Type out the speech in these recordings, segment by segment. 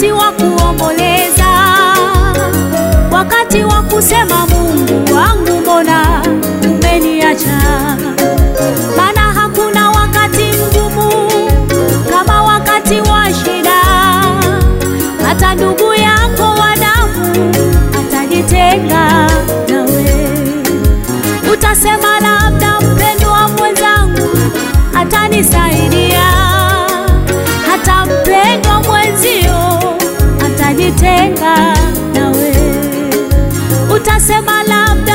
wakati wa kuomboleza, wakati wa kusema Mungu wangu. nimetenga nawe, utasema labda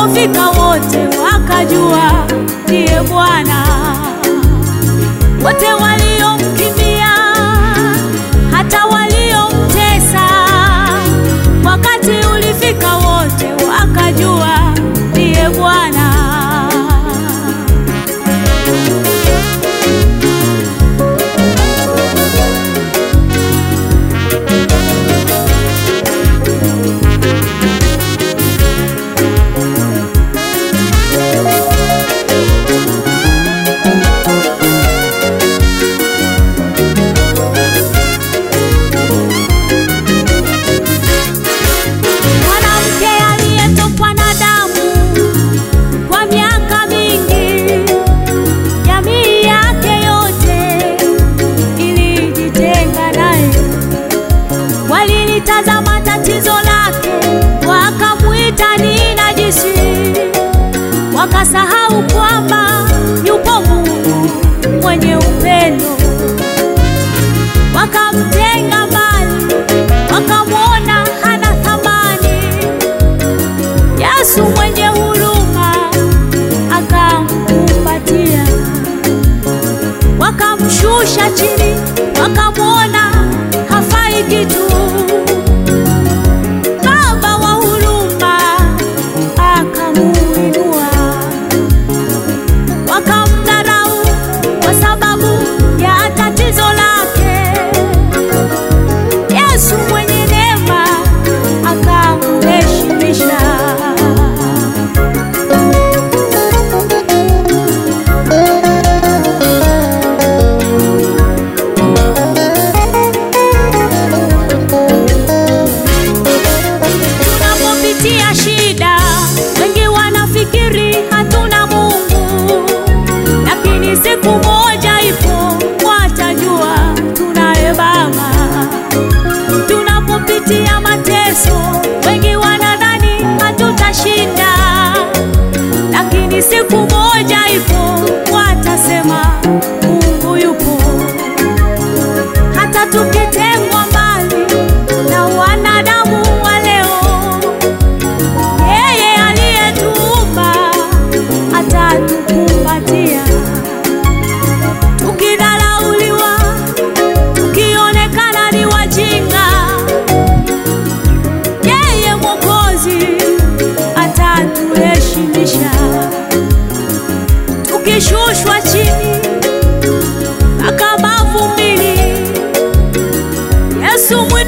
walipofika wote wakajua ndiye Bwana, wote walio kusahau kwamba seu boi de iPhone someone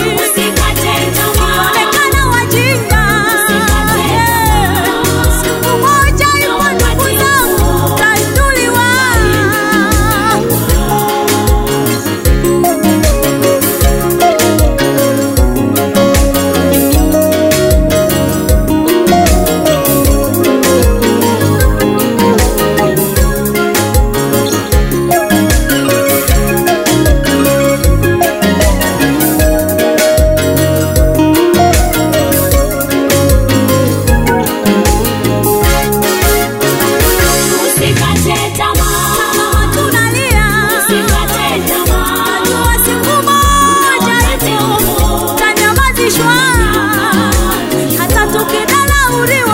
beauty